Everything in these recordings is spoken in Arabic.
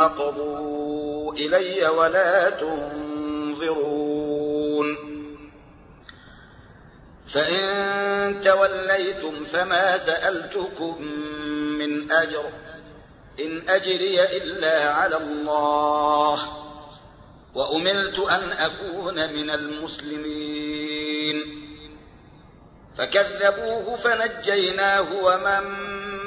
قضوا إلي ولا تنظرون. فإن توليتم فما سألتكم من أجر إن أجري إلا على الله وأملت أن أكون من المسلمين. فكذبوه فنجيناه ومن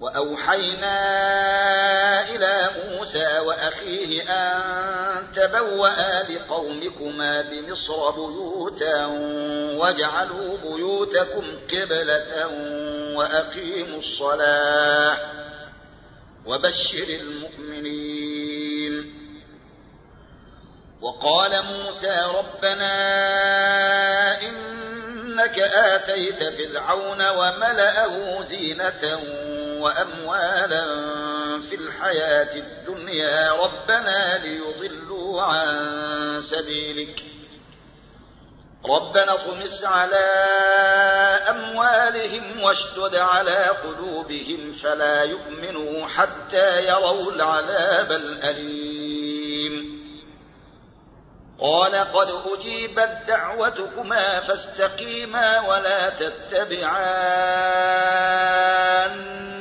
وأوحينا إلى موسى وأخيه أن تبوأ لقومكما بمصر بيوتا واجعلوا بيوتكم قبلة وأقيموا الصلاة وبشر المؤمنين. وقال موسى ربنا إنك آتيت فرعون وملأه زينة وأموالا في الحياة الدنيا. ربنا ليضلوا عن سبيلك. ربنا اطمس على أموالهم واشدد على قلوبهم فلا يؤمنوا حتى يروا العذاب الأليم. قال قد أجيبت دعوتكما فاستقيما ولا تتبعان.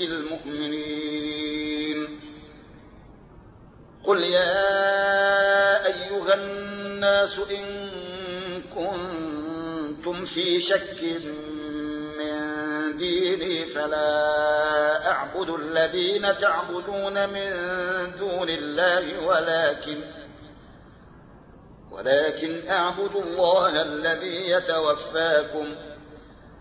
المؤمنين. قل يا أيها الناس إن كنتم في شك من ديني فلا أعبد الذين تعبدون من دون الله ولكن ولكن أعبد الله الذي يتوفاكم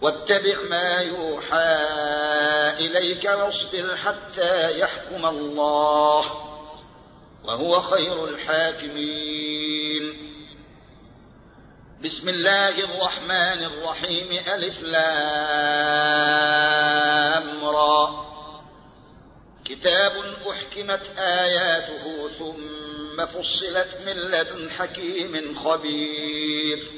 واتبع ما يوحى إليك واصبر حتى يحكم الله وهو خير الحاكمين. بسم الله الرحمن الرحيم. ألف لام را. كتاب أحكمت آياته ثم فصلت من لدن حكيم خبير.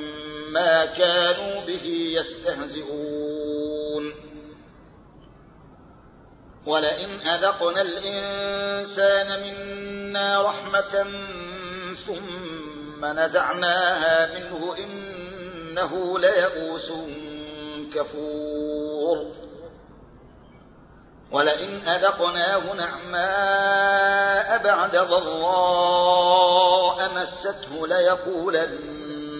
ما كانوا به يستهزئون. ولئن أذقنا الإنسان منا رحمة ثم نزعناها منه إنه ليئوس كفور. ولئن أذقناه نعماء بعد ضراء مسته ليقولن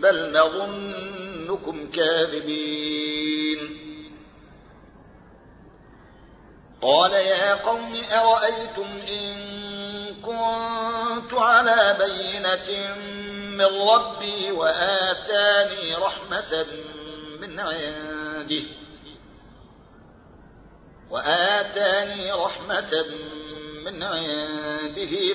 بل نظنكم كاذبين. قال يا قوم أرأيتم إن كنت على بينة من ربي وآتاني رحمة من عنده وآتاني رحمة من عنده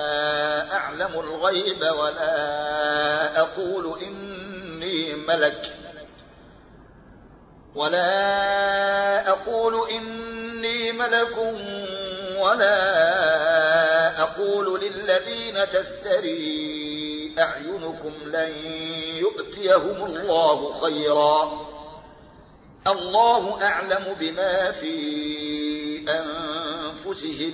أعلم الغيب ولا أقول إني ملك ولا أقول إني ملك ولا أقول للذين تستري أعينكم لن يؤتيهم الله خيرا الله أعلم بما في أنفسهم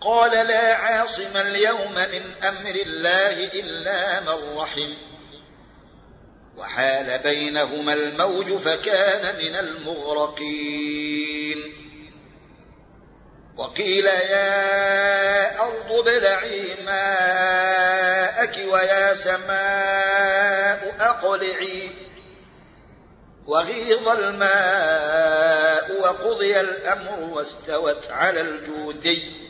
قال لا عاصم اليوم من أمر الله إلا من رحم. وحال بينهما الموج فكان من المغرقين. وقيل يا أرض ابلعي ماءك ويا سماء أقلعي. وغيض الماء وقضي الأمر واستوت على الجودي.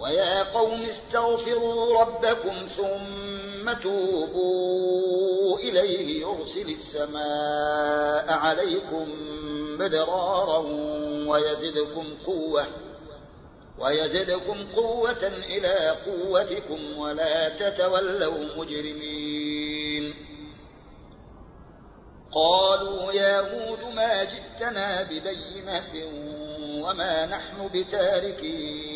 ويا قوم استغفروا ربكم ثم توبوا إليه يرسل السماء عليكم مدرارا ويزدكم قوة ويزدكم قوة إلى قوتكم ولا تتولوا مجرمين. قالوا يا هود ما جئتنا ببينة وما نحن بتاركين.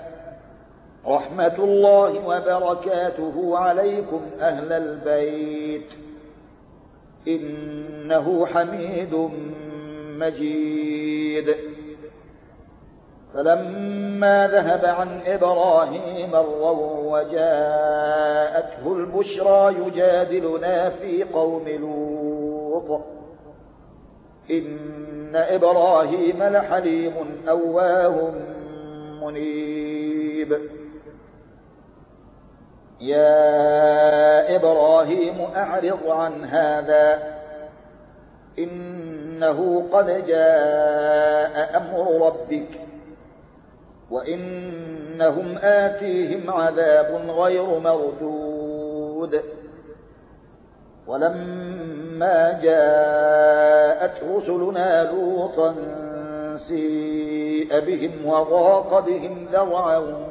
رحمة الله وبركاته عليكم أهل البيت. إنه حميد مجيد. فلما ذهب عن إبراهيم الرو وجاءته البشرى يجادلنا في قوم لوط. إن إبراهيم لحليم أواه منيب. يا إبراهيم أعرض عن هذا. إنه قد جاء أمر ربك. وإنهم آتيهم عذاب غير مردود. ولما جاءت رسلنا لوطا سيء بهم وضاق بهم ذرعا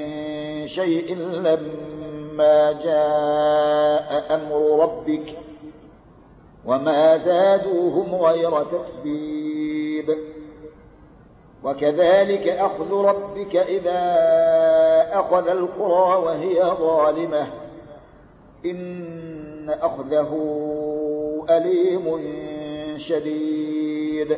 شيء لما جاء أمر ربك وما زادوهم غير تتبيب وكذلك أخذ ربك إذا أخذ القرى وهي ظالمة. إن أخذه أليم شديد.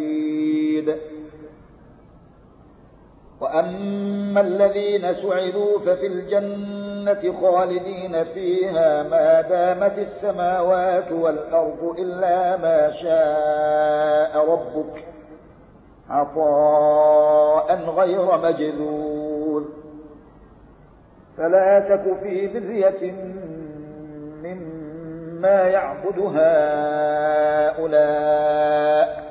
وأما الذين سعدوا ففي الجنة خالدين فيها ما دامت السماوات والأرض إلا ما شاء ربك عطاء غير مجذور فلا تك في ذرية مما يعبد هؤلاء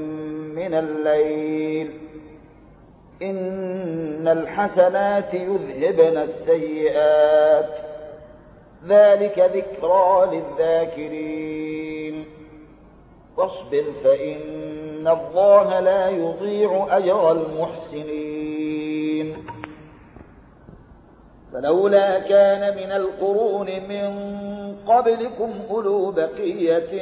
من الليل. إن الحسنات يذهبن السيئات. ذلك ذكرى للذاكرين. واصبر فإن الله لا يضيع أجر المحسنين. فلولا كان من القرون من قبلكم أولو بقية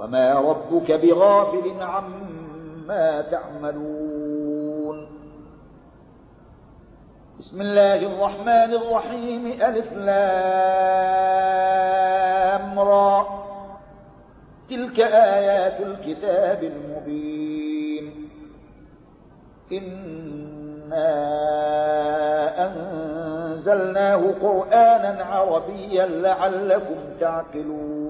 وما ربك بغافل عما تعملون. بسم الله الرحمن الرحيم. ألف لام را. تلك آيات الكتاب المبين. إنا أنزلناه قرآنا عربيا لعلكم تعقلون.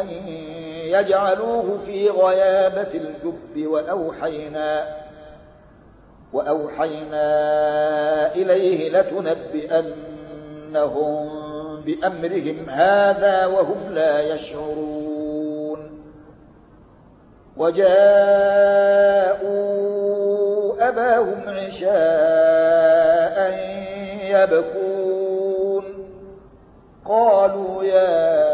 أن يجعلوه في غيابة الجب وأوحينا وأوحينا إليه لتنبئنهم بأمرهم هذا وهم لا يشعرون. وجاءوا أباهم عشاء يبكون قالوا يا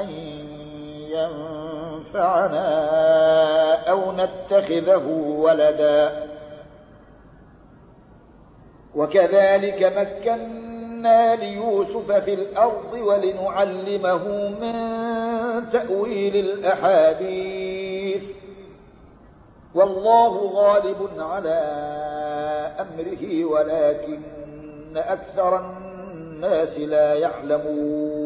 أن ينفعنا أو نتخذه ولدا. وكذلك مكنا ليوسف في الأرض ولنعلمه من تأويل الأحاديث. والله غالب على أمره ولكن أكثر الناس لا يعلمون.